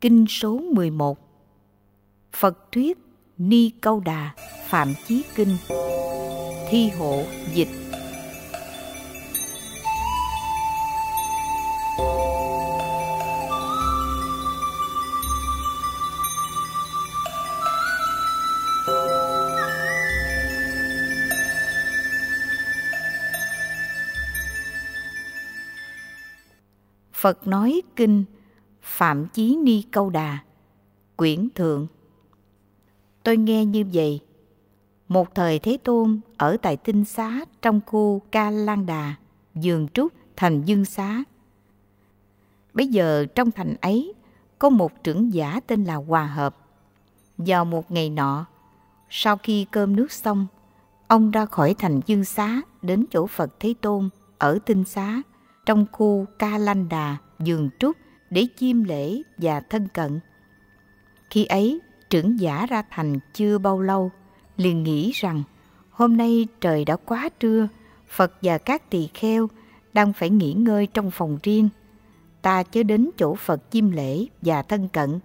Kinh số 11 Phật thuyết Ni Câu Đà, Phạm Chí Kinh. Thi hộ dịch. Phật nói kinh Phạm Chí Ni Câu Đà Quyển Thượng Tôi nghe như vậy Một thời Thế Tôn ở tại Tinh Xá trong khu Ca Lan Đà, Dường Trúc, thành Dương Xá. Bây giờ trong thành ấy có một trưởng giả tên là Hòa Hợp. Vào một ngày nọ, sau khi cơm nước xong, ông ra khỏi thành Dương Xá đến chỗ Phật Thế Tôn ở Tinh Xá trong khu Ca Lanh Đà, Dường Trúc để chiêm lễ và thân cận. Khi ấy, trưởng giả ra thành chưa bao lâu, liền nghĩ rằng hôm nay trời đã quá trưa, Phật và các tỳ kheo đang phải nghỉ ngơi trong phòng riêng. Ta chớ đến chỗ Phật chiêm lễ và thân cận.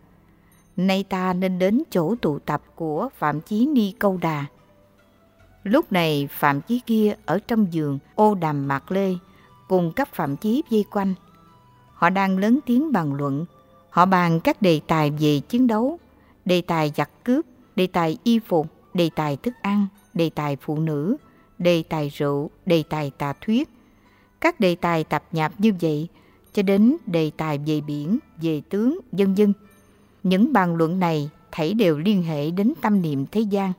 Nay ta nên đến chỗ tụ tập của Phạm Chí Ni Câu Đà. Lúc này Phạm Chí kia ở trong giường ô đàm mạc lê, cùng các phạm chí vây quanh. Họ đang lớn tiếng bàn luận. Họ bàn các đề tài về chiến đấu, đề tài giặc cướp, đề tài y phục, đề tài thức ăn, đề tài phụ nữ, đề tài rượu, đề tài tà thuyết. Các đề tài tạp nhạp như vậy cho đến đề tài về biển, về tướng, dân dân. Những bàn luận này thảy đều liên hệ đến tâm niệm thế gian.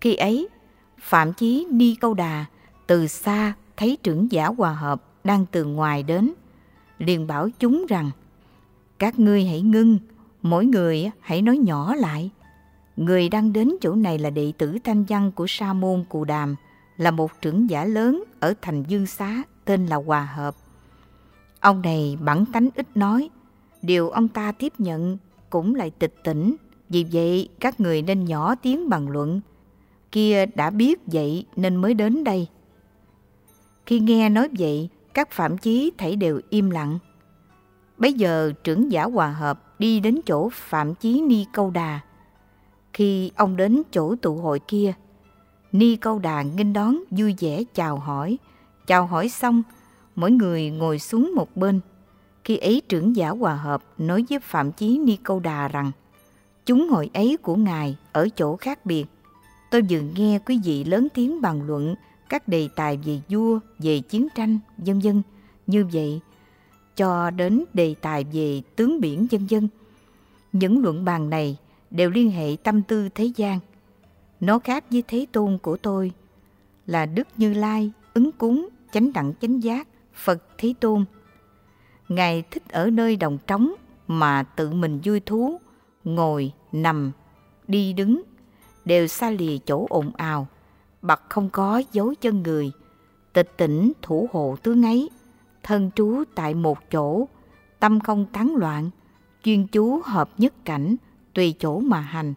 Khi ấy, Phạm Chí Ni Câu Đà từ xa thấy trưởng giả hòa hợp đang từ ngoài đến, liền bảo chúng rằng các ngươi hãy ngưng, mỗi người hãy nói nhỏ lại. Người đang đến chỗ này là đệ tử thanh văn của Sa môn Cù Đàm, là một trưởng giả lớn ở thành Dương Xá tên là Hòa Hợp. Ông này bản tánh ít nói, điều ông ta tiếp nhận cũng lại tịch tỉnh, vì vậy các người nên nhỏ tiếng bàn luận. Kia đã biết vậy nên mới đến đây. Khi nghe nói vậy, các phạm chí thảy đều im lặng. Bây giờ trưởng giả hòa hợp đi đến chỗ phạm chí Ni Câu Đà. Khi ông đến chỗ tụ hội kia, Ni Câu Đà nghênh đón vui vẻ chào hỏi. Chào hỏi xong, mỗi người ngồi xuống một bên. Khi ấy trưởng giả hòa hợp nói với Phạm Chí Ni Câu Đà rằng chúng hội ấy của Ngài ở chỗ khác biệt. Tôi vừa nghe quý vị lớn tiếng bàn luận các đề tài về vua, về chiến tranh, vân vân như vậy cho đến đề tài về tướng biển vân vân. Những luận bàn này đều liên hệ tâm tư thế gian. Nó khác với thế tôn của tôi là Đức Như Lai, ứng cúng, chánh đẳng chánh giác, Phật Thế Tôn. Ngài thích ở nơi đồng trống mà tự mình vui thú, ngồi, nằm, đi đứng, đều xa lìa chỗ ồn ào, bậc không có dấu chân người, tịch tỉnh thủ hộ tướng ấy, thân trú tại một chỗ, tâm không tán loạn, chuyên chú hợp nhất cảnh, tùy chỗ mà hành.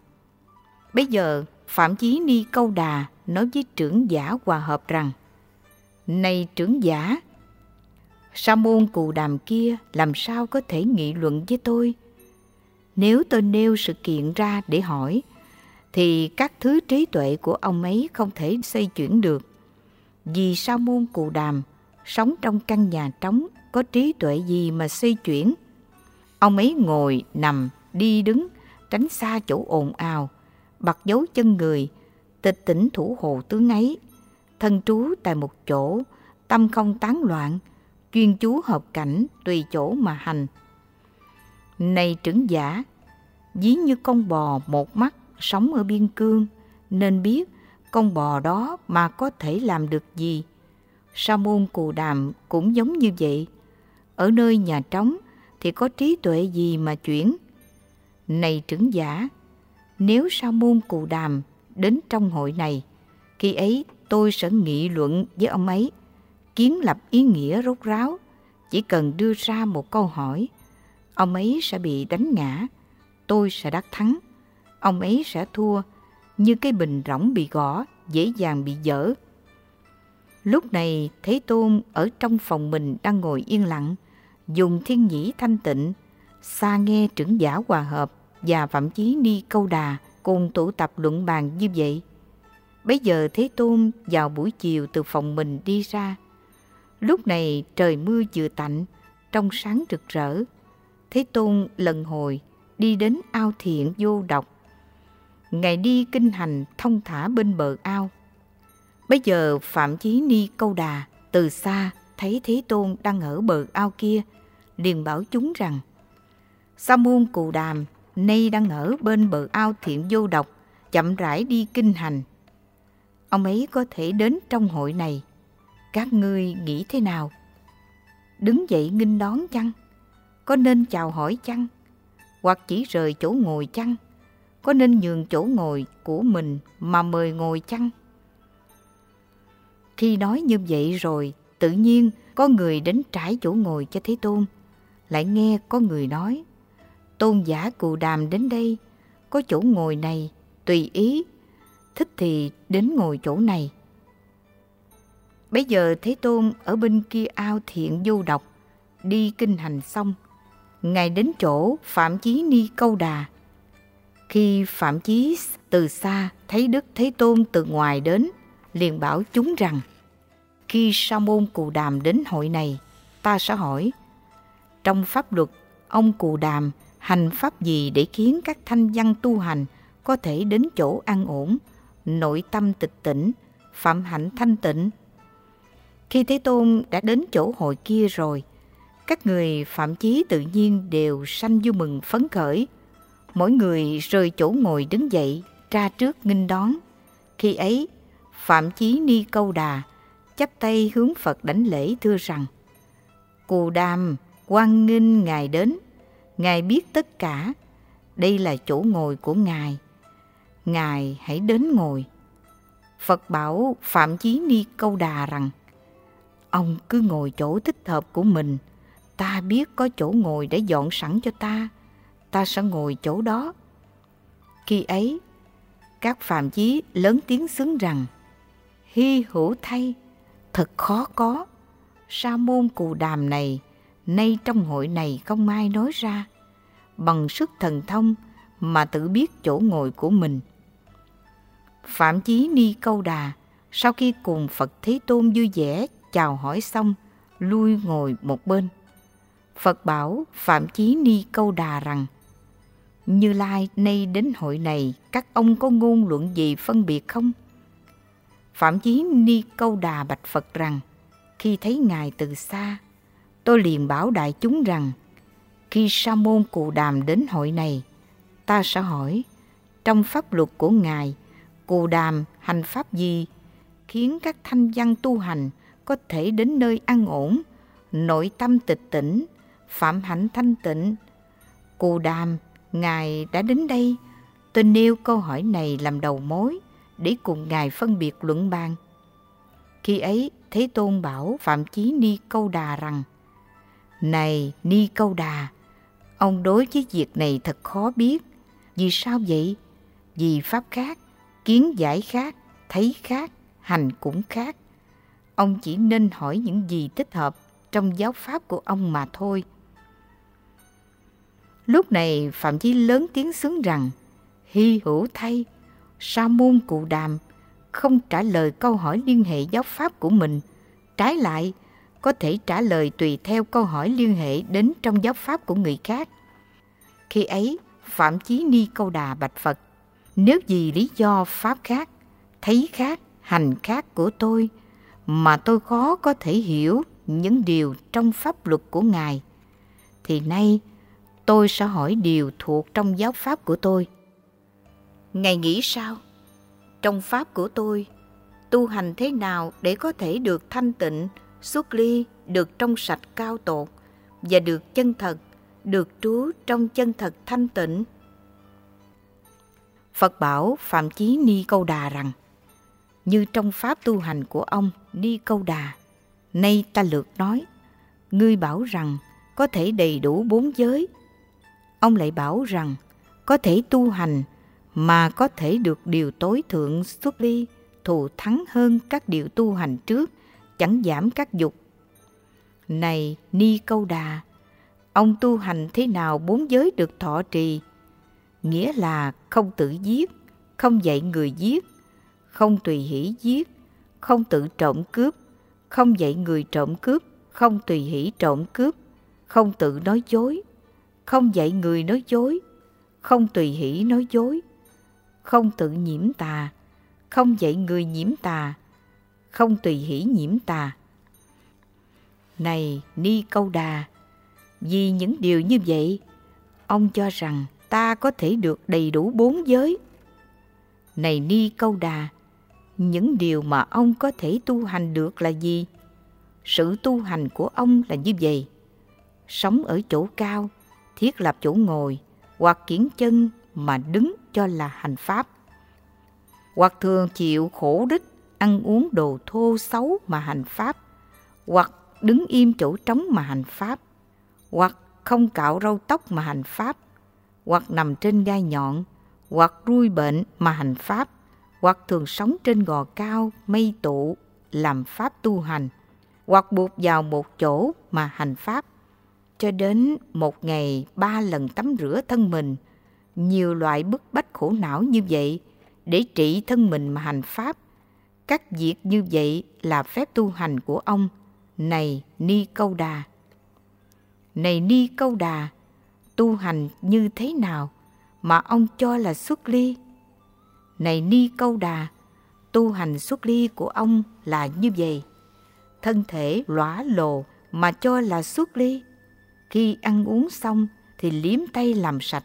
Bây giờ, Phạm Chí Ni Câu Đà nói với trưởng giả hòa hợp rằng, Này trưởng giả, Sa môn cù đàm kia làm sao có thể nghị luận với tôi? Nếu tôi nêu sự kiện ra để hỏi, thì các thứ trí tuệ của ông ấy không thể xây chuyển được. Vì sao môn cụ đàm sống trong căn nhà trống có trí tuệ gì mà xây chuyển? Ông ấy ngồi, nằm, đi đứng, tránh xa chỗ ồn ào, bật dấu chân người, tịch tỉnh thủ hộ tướng ấy, thân trú tại một chỗ, tâm không tán loạn, chuyên chú hợp cảnh tùy chỗ mà hành. Này trưởng giả, ví như con bò một mắt sống ở biên cương nên biết con bò đó mà có thể làm được gì. Sa môn cù đàm cũng giống như vậy. Ở nơi nhà trống thì có trí tuệ gì mà chuyển. Này trưởng giả, nếu sa môn cù đàm đến trong hội này, khi ấy tôi sẽ nghị luận với ông ấy, kiến lập ý nghĩa rốt ráo, chỉ cần đưa ra một câu hỏi, ông ấy sẽ bị đánh ngã, tôi sẽ đắc thắng ông ấy sẽ thua như cái bình rỗng bị gõ, dễ dàng bị dở. Lúc này Thế Tôn ở trong phòng mình đang ngồi yên lặng, dùng thiên nhĩ thanh tịnh, xa nghe trưởng giả hòa hợp và Phạm Chí Ni Câu Đà cùng tụ tập luận bàn như vậy. Bây giờ Thế Tôn vào buổi chiều từ phòng mình đi ra. Lúc này trời mưa vừa tạnh, trong sáng rực rỡ. Thế Tôn lần hồi đi đến ao thiện vô độc. Ngài đi kinh hành thông thả bên bờ ao. Bây giờ Phạm Chí Ni Câu Đà từ xa thấy Thế Tôn đang ở bờ ao kia, liền bảo chúng rằng Sa môn Cù Đàm nay đang ở bên bờ ao thiện vô độc, chậm rãi đi kinh hành. Ông ấy có thể đến trong hội này. Các ngươi nghĩ thế nào? Đứng dậy nghinh đón chăng? Có nên chào hỏi chăng? Hoặc chỉ rời chỗ ngồi chăng? Có nên nhường chỗ ngồi của mình mà mời ngồi chăng? Khi nói như vậy rồi, tự nhiên có người đến trải chỗ ngồi cho Thế Tôn. Lại nghe có người nói, tôn giả cù đàm đến đây, có chỗ ngồi này, tùy ý, thích thì đến ngồi chỗ này. Bây giờ Thế Tôn ở bên kia ao thiện vô độc, đi kinh hành xong, Ngài đến chỗ Phạm Chí Ni Câu Đà. Khi Phạm Chí từ xa thấy Đức Thế Tôn từ ngoài đến, liền bảo chúng rằng, khi sa môn Cù Đàm đến hội này, ta sẽ hỏi, trong pháp luật, ông Cù Đàm hành pháp gì để khiến các thanh văn tu hành có thể đến chỗ an ổn, nội tâm tịch tỉnh, phạm hạnh thanh tịnh. Khi Thế Tôn đã đến chỗ hội kia rồi, các người phạm chí tự nhiên đều sanh vui mừng phấn khởi. Mỗi người rời chỗ ngồi đứng dậy, ra trước nghinh đón. Khi ấy, Phạm Chí Ni Câu Đà chắp tay hướng Phật đánh lễ thưa rằng Cù Đàm, quan nghinh Ngài đến, Ngài biết tất cả, đây là chỗ ngồi của Ngài. Ngài hãy đến ngồi. Phật bảo Phạm Chí Ni Câu Đà rằng Ông cứ ngồi chỗ thích hợp của mình, ta biết có chỗ ngồi để dọn sẵn cho ta, ta sẽ ngồi chỗ đó. Khi ấy, các phạm chí lớn tiếng xứng rằng Hy hữu thay, thật khó có, sa môn cù đàm này, nay trong hội này không ai nói ra, bằng sức thần thông mà tự biết chỗ ngồi của mình. Phạm Chí Ni Câu Đà sau khi cùng Phật Thế Tôn vui vẻ chào hỏi xong, lui ngồi một bên. Phật bảo Phạm Chí Ni Câu Đà rằng như Lai nay đến hội này các ông có ngôn luận gì phân biệt không? Phạm Chí Ni Câu Đà bạch Phật rằng Khi thấy Ngài từ xa, tôi liền bảo đại chúng rằng khi sa môn cù đàm đến hội này, ta sẽ hỏi, trong pháp luật của Ngài, cù đàm hành pháp gì khiến các thanh văn tu hành có thể đến nơi an ổn, nội tâm tịch tỉnh, phạm hạnh thanh tịnh. Cù đàm, Ngài đã đến đây, tôi nêu câu hỏi này làm đầu mối để cùng Ngài phân biệt luận bàn. Khi ấy, Thế Tôn bảo Phạm Chí Ni Câu Đà rằng, Này Ni Câu Đà, Ông đối với việc này thật khó biết. Vì sao vậy? Vì pháp khác, kiến giải khác, thấy khác, hành cũng khác. Ông chỉ nên hỏi những gì thích hợp trong giáo pháp của ông mà thôi. Lúc này Phạm Chí lớn tiếng xứng rằng Hy hữu thay, sa môn cụ đàm không trả lời câu hỏi liên hệ giáo pháp của mình. Trái lại, có thể trả lời tùy theo câu hỏi liên hệ đến trong giáo pháp của người khác. Khi ấy, Phạm Chí Ni Câu Đà bạch Phật, nếu vì lý do pháp khác, thấy khác, hành khác của tôi, mà tôi khó có thể hiểu những điều trong pháp luật của Ngài, thì nay tôi sẽ hỏi điều thuộc trong giáo pháp của tôi. Ngài nghĩ sao? Trong pháp của tôi, tu hành thế nào để có thể được thanh tịnh, xuất ly, được trong sạch cao tột và được chân thật, được trú trong chân thật thanh tịnh? Phật bảo Phạm Chí Ni Câu Đà rằng, như trong pháp tu hành của ông Ni Câu Đà, nay ta lược nói, ngươi bảo rằng có thể đầy đủ bốn giới. Ông lại bảo rằng có thể tu hành mà có thể được điều tối thượng xuất ly, thù thắng hơn các điều tu hành trước, chẳng giảm các dục. Này Ni Câu Đà, ông tu hành thế nào bốn giới được thọ trì, nghĩa là không tự giết, không dạy người giết, không tùy hỷ giết, không tự trộm cướp, không dạy người trộm cướp, không tùy hỷ trộm cướp, không tự nói dối, không dạy người nói dối, không tùy hỷ nói dối, không tự nhiễm tà, không dạy người nhiễm tà, không tùy hỷ nhiễm tà. Này Ni Câu Đà, vì những điều như vậy, ông cho rằng ta có thể được đầy đủ bốn giới. Này Ni Câu Đà, những điều mà ông có thể tu hành được là gì? Sự tu hành của ông là như vậy. Sống ở chỗ cao, thiết lập chỗ ngồi, hoặc kiển chân mà đứng cho là hành pháp. Hoặc thường chịu khổ đích, ăn uống đồ thô xấu mà hành pháp. Hoặc đứng im chỗ trống mà hành pháp. Hoặc không cạo râu tóc mà hành pháp. Hoặc nằm trên gai nhọn, hoặc rui bệnh mà hành pháp hoặc thường sống trên gò cao, mây tụ, làm pháp tu hành, hoặc buộc vào một chỗ mà hành pháp, cho đến một ngày ba lần tắm rửa thân mình, nhiều loại bức bách khổ não như vậy để trị thân mình mà hành pháp. Các việc như vậy là phép tu hành của ông, này Ni Câu Đà. Này Ni Câu Đà, tu hành như thế nào mà ông cho là xuất ly? Này Ni Câu Đà, tu hành xuất ly của ông là như vậy. Thân thể lõa lồ mà cho là xuất ly. Khi ăn uống xong thì liếm tay làm sạch.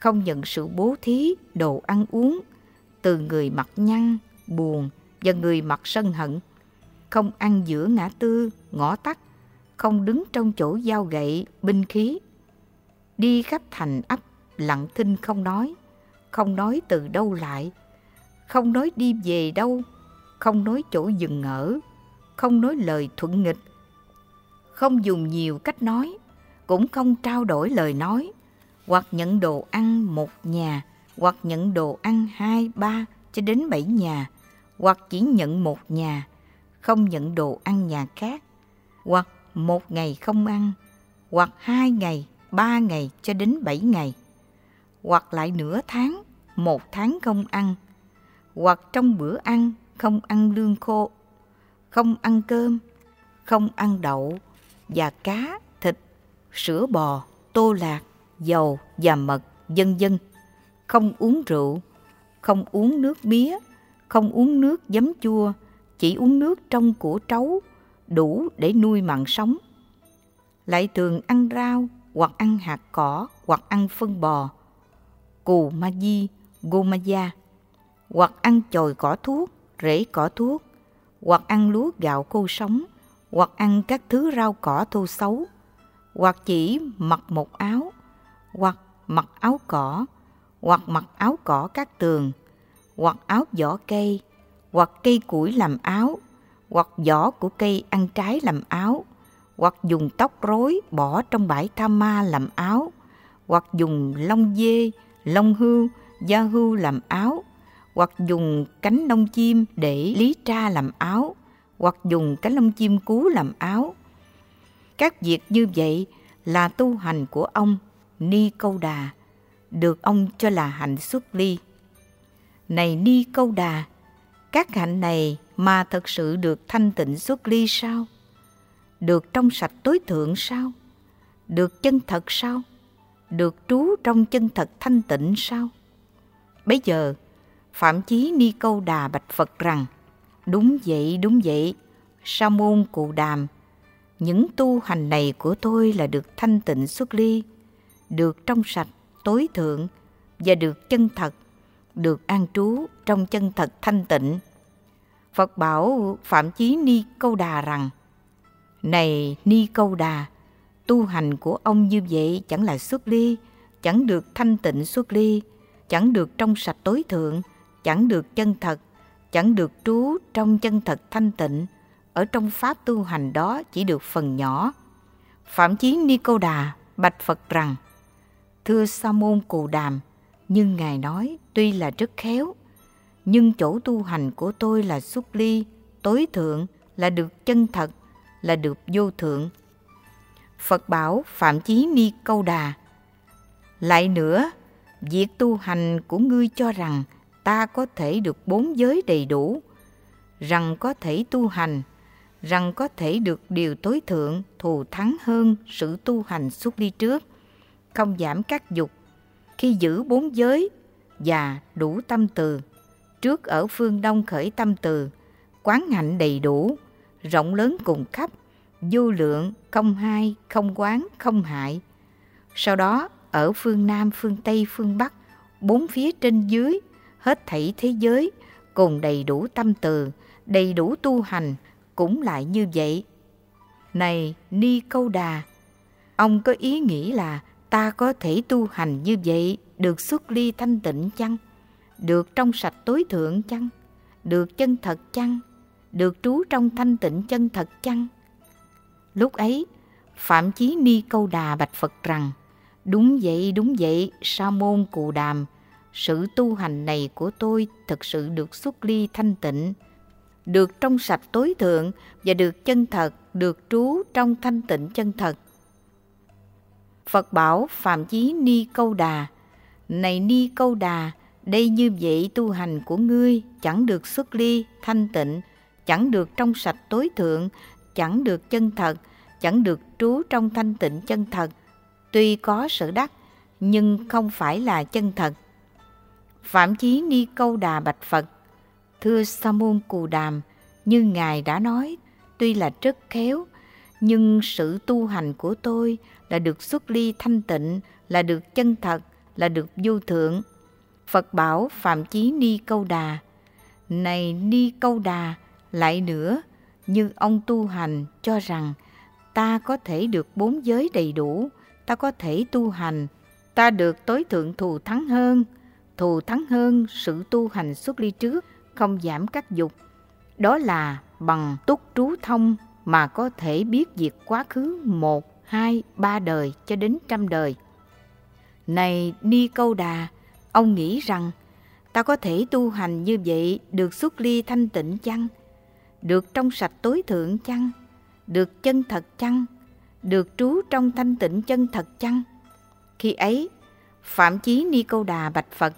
Không nhận sự bố thí, đồ ăn uống từ người mặt nhăn, buồn và người mặt sân hận. Không ăn giữa ngã tư, ngõ tắt, không đứng trong chỗ dao gậy, binh khí. Đi khắp thành ấp, lặng thinh không nói không nói từ đâu lại, không nói đi về đâu, không nói chỗ dừng ở, không nói lời thuận nghịch, không dùng nhiều cách nói, cũng không trao đổi lời nói, hoặc nhận đồ ăn một nhà, hoặc nhận đồ ăn hai, ba cho đến bảy nhà, hoặc chỉ nhận một nhà, không nhận đồ ăn nhà khác, hoặc một ngày không ăn, hoặc hai ngày, ba ngày cho đến bảy ngày, hoặc lại nửa tháng một tháng không ăn, hoặc trong bữa ăn không ăn lương khô, không ăn cơm, không ăn đậu và cá, sữa bò, tô lạc, dầu và mật, dân dân. Không uống rượu, không uống nước mía, không uống nước giấm chua, chỉ uống nước trong của trấu, đủ để nuôi mạng sống. Lại thường ăn rau, hoặc ăn hạt cỏ, hoặc ăn phân bò. Cù ma di, Gomaya, hoặc ăn chồi cỏ thuốc, rễ cỏ thuốc, hoặc ăn lúa gạo khô sống, hoặc ăn các thứ rau cỏ thô xấu, hoặc chỉ mặc một áo, hoặc mặc áo cỏ, hoặc mặc áo cỏ các tường, hoặc áo vỏ cây, hoặc cây củi làm áo, hoặc vỏ của cây ăn trái làm áo, hoặc dùng tóc rối bỏ trong bãi tha ma làm áo, hoặc dùng lông dê, lông hưu, da hưu làm áo, hoặc dùng cánh lông chim để lý tra làm áo, hoặc dùng cánh lông chim cú làm áo. Các việc như vậy là tu hành của ông Ni Câu Đà, được ông cho là hạnh xuất ly. Này Ni Câu Đà, các hạnh này mà thật sự được thanh tịnh xuất ly sao? Được trong sạch tối thượng sao? Được chân thật sao? Được trú trong chân thật thanh tịnh sao? Bây giờ, Phạm Chí Ni Câu Đà bạch Phật rằng, đúng vậy, đúng vậy, Sa môn Cụ Đàm, những tu hành này của tôi là được thanh tịnh xuất ly, được trong sạch, tối thượng và được chân thật, được an trú trong chân thật thanh tịnh. Phật bảo Phạm Chí Ni Câu Đà rằng, Này Ni Câu Đà, tu hành của ông như vậy chẳng là xuất ly, chẳng được thanh tịnh xuất ly, chẳng được trong sạch tối thượng, chẳng được chân thật, chẳng được trú trong chân thật thanh tịnh, ở trong pháp tu hành đó chỉ được phần nhỏ. Phạm Chí Ni Cô Đà bạch Phật rằng, Thưa Sa môn Cù Đàm, nhưng Ngài nói tuy là rất khéo, nhưng chỗ tu hành của tôi là xuất ly, tối thượng, là được chân thật, là được vô thượng. Phật bảo Phạm Chí Ni Câu Đà Lại nữa, việc tu hành của ngươi cho rằng ta có thể được bốn giới đầy đủ, rằng có thể tu hành, rằng có thể được điều tối thượng thù thắng hơn sự tu hành suốt đi trước, không giảm các dục, khi giữ bốn giới và đủ tâm từ. Trước ở phương Đông khởi tâm từ, quán hạnh đầy đủ, rộng lớn cùng khắp, vô lượng, không hai, không quán, không hại. Sau đó, ở phương Nam, phương Tây, phương Bắc, bốn phía trên dưới, hết thảy thế giới, cùng đầy đủ tâm từ, đầy đủ tu hành, cũng lại như vậy. Này Ni Câu Đà, ông có ý nghĩ là ta có thể tu hành như vậy được xuất ly thanh tịnh chăng? Được trong sạch tối thượng chăng? Được chân thật chăng? Được trú trong thanh tịnh chân thật chăng? Lúc ấy, Phạm Chí Ni Câu Đà bạch Phật rằng, Đúng vậy, đúng vậy, Sa môn Cù Đàm, sự tu hành này của tôi thực sự được xuất ly thanh tịnh, được trong sạch tối thượng và được chân thật, được trú trong thanh tịnh chân thật. Phật bảo Phạm Chí Ni Câu Đà, Này Ni Câu Đà, đây như vậy tu hành của ngươi chẳng được xuất ly, thanh tịnh, chẳng được trong sạch tối thượng, chẳng được chân thật, chẳng được trú trong thanh tịnh chân thật. Tuy có sở đắc, nhưng không phải là chân thật. Phạm Chí Ni Câu Đà bạch Phật, Thưa Sa môn Cù Đàm, như Ngài đã nói, tuy là rất khéo, nhưng sự tu hành của tôi là được xuất ly thanh tịnh, là được chân thật, là được vô thượng. Phật bảo Phạm Chí Ni Câu Đà, Này Ni Câu Đà, lại nữa, như ông tu hành cho rằng ta có thể được bốn giới đầy đủ, ta có thể tu hành, ta được tối thượng thù thắng hơn, thù thắng hơn sự tu hành xuất ly trước, không giảm các dục. Đó là bằng túc trú thông mà có thể biết việc quá khứ một, hai, ba đời cho đến trăm đời. Này Ni Câu Đà, ông nghĩ rằng ta có thể tu hành như vậy được xuất ly thanh tịnh chăng? Được trong sạch tối thượng chăng? Được chân thật chăng? Được trú trong thanh tịnh chân thật chăng? Khi ấy, Phạm Chí Ni Câu Đà bạch Phật,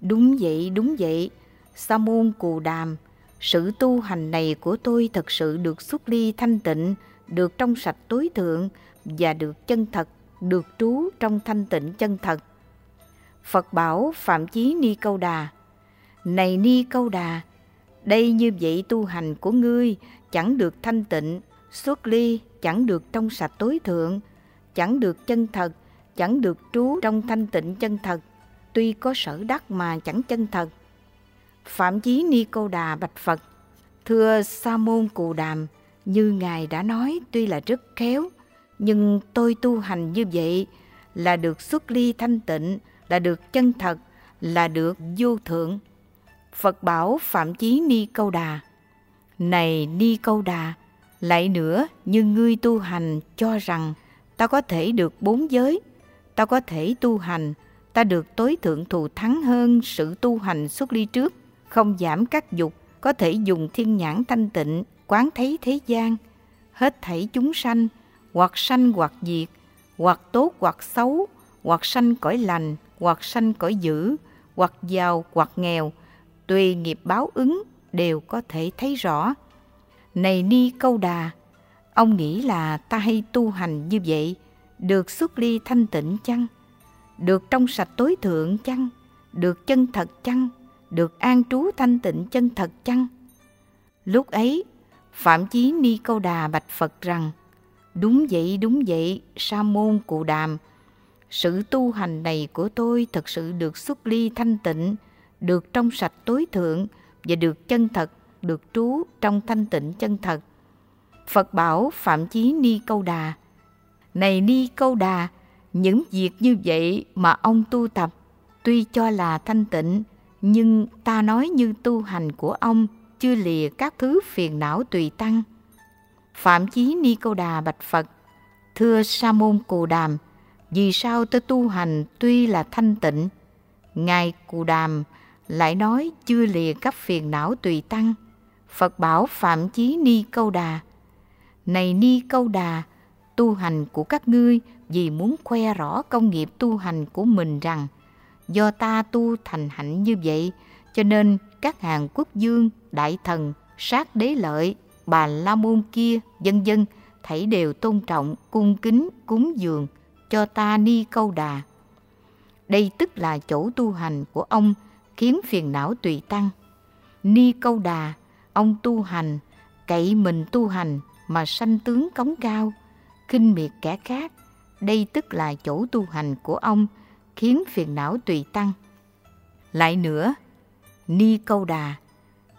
Đúng vậy, đúng vậy, Sa môn Cù Đàm, sự tu hành này của tôi thật sự được xuất ly thanh tịnh, được trong sạch tối thượng và được chân thật, được trú trong thanh tịnh chân thật. Phật bảo Phạm Chí Ni Câu Đà, Này Ni Câu Đà, đây như vậy tu hành của ngươi chẳng được thanh tịnh, xuất ly, chẳng được trong sạch tối thượng, chẳng được chân thật, chẳng được trú trong thanh tịnh chân thật, tuy có sở đắc mà chẳng chân thật. Phạm Chí Ni Cô Đà bạch Phật, thưa Sa môn Cù Đàm, như ngài đã nói tuy là rất khéo, nhưng tôi tu hành như vậy là được xuất ly thanh tịnh, là được chân thật, là được vô thượng. Phật bảo Phạm Chí Ni Câu Đà, này Ni Câu Đà, lại nữa như ngươi tu hành cho rằng ta có thể được bốn giới, ta có thể tu hành, ta được tối thượng thù thắng hơn sự tu hành xuất ly trước không giảm các dục, có thể dùng thiên nhãn thanh tịnh, quán thấy thế gian, hết thảy chúng sanh, hoặc sanh hoặc diệt, hoặc tốt hoặc xấu, hoặc sanh cõi lành, hoặc sanh cõi dữ, hoặc giàu hoặc nghèo, tùy nghiệp báo ứng đều có thể thấy rõ. Này Ni Câu Đà, ông nghĩ là ta hay tu hành như vậy, được xuất ly thanh tịnh chăng? Được trong sạch tối thượng chăng? Được chân thật chăng? Được an trú thanh tịnh chân thật chăng? Lúc ấy, Phạm Chí Ni Câu Đà bạch Phật rằng, Đúng vậy, đúng vậy, Sa môn Cụ Đàm, sự tu hành này của tôi thật sự được xuất ly thanh tịnh, được trong sạch tối thượng và được chân thật, được trú trong thanh tịnh chân thật. Phật bảo Phạm Chí Ni Câu Đà, Này Ni Câu Đà, những việc như vậy mà ông tu tập, tuy cho là thanh tịnh, nhưng ta nói như tu hành của ông chưa lìa các thứ phiền não tùy tăng. Phạm Chí Ni Câu Đà bạch Phật, thưa Sa môn Cù Đàm, vì sao tôi tu hành tuy là thanh tịnh, ngài Cù Đàm lại nói chưa lìa các phiền não tùy tăng. Phật bảo Phạm Chí Ni Câu Đà, này Ni Câu Đà, tu hành của các ngươi vì muốn khoe rõ công nghiệp tu hành của mình rằng do ta tu thành hạnh như vậy cho nên các hàng quốc dương, đại thần, sát đế lợi, bà la môn kia, dân dân thảy đều tôn trọng, cung kính, cúng dường cho ta ni câu đà. Đây tức là chỗ tu hành của ông khiến phiền não tùy tăng. Ni câu đà, ông tu hành, cậy mình tu hành mà sanh tướng cống cao, khinh miệt kẻ khác. Đây tức là chỗ tu hành của ông khiến phiền não tùy tăng. Lại nữa, Ni Câu Đà,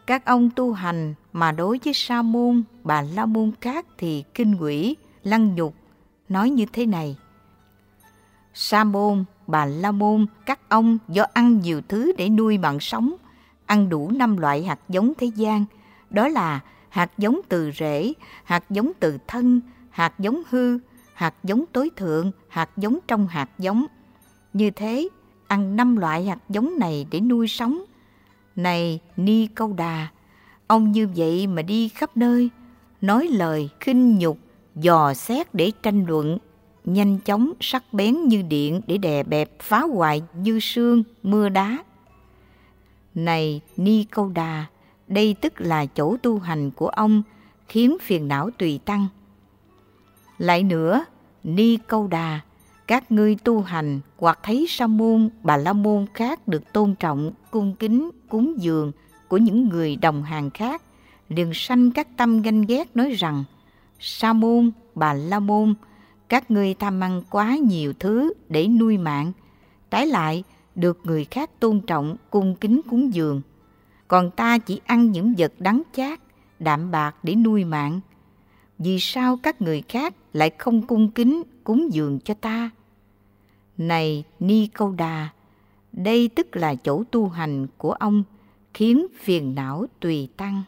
các ông tu hành mà đối với Sa môn, Bà La môn khác thì kinh quỷ, lăng nhục, nói như thế này. Sa môn, Bà La môn, các ông do ăn nhiều thứ để nuôi mạng sống, ăn đủ năm loại hạt giống thế gian, đó là hạt giống từ rễ, hạt giống từ thân, hạt giống hư, hạt giống tối thượng, hạt giống trong hạt giống. Như thế, ăn năm loại hạt giống này để nuôi sống. Này Ni Câu Đà, ông như vậy mà đi khắp nơi, nói lời khinh nhục, dò xét để tranh luận, nhanh chóng sắc bén như điện để đè bẹp phá hoại như sương, mưa đá. Này Ni Câu Đà, đây tức là chỗ tu hành của ông khiến phiền não tùy tăng. Lại nữa, Ni Câu Đà, các ngươi tu hành hoặc thấy sa môn, bà la môn khác được tôn trọng, cung kính, cúng dường của những người đồng hàng khác, liền sanh các tâm ganh ghét nói rằng, sa môn, bà la môn, các ngươi tham ăn quá nhiều thứ để nuôi mạng, trái lại được người khác tôn trọng, cung kính cúng dường. Còn ta chỉ ăn những vật đắng chát, đạm bạc để nuôi mạng. Vì sao các người khác lại không cung kính cúng dường cho ta? Này Ni Câu Đà, đây tức là chỗ tu hành của ông khiến phiền não tùy tăng.